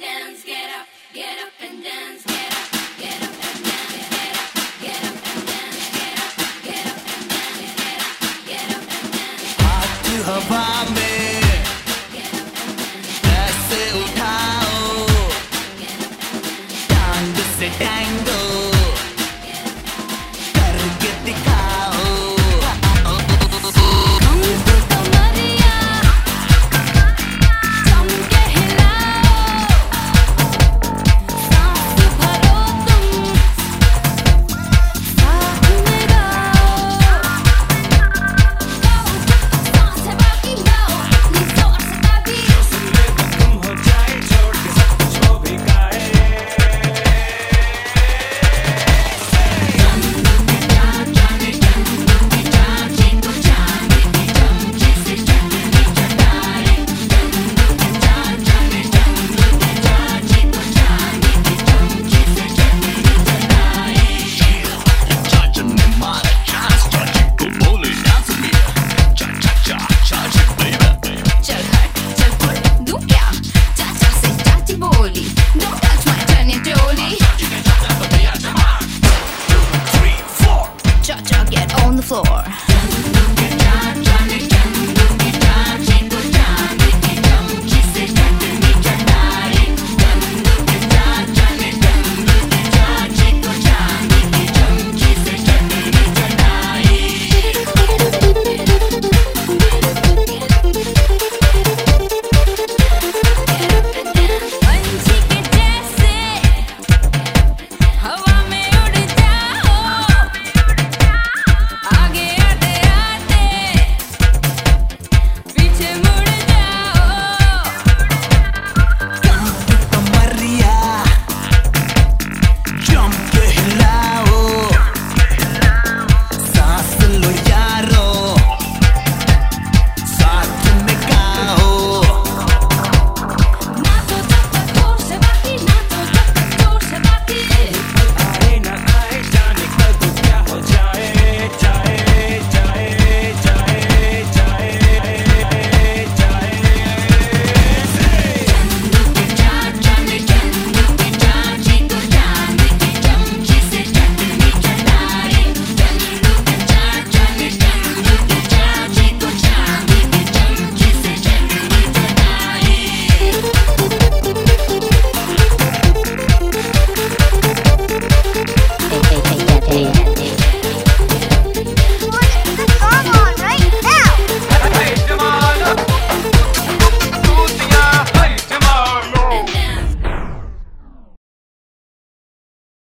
get up get up and dance get up get up the floor.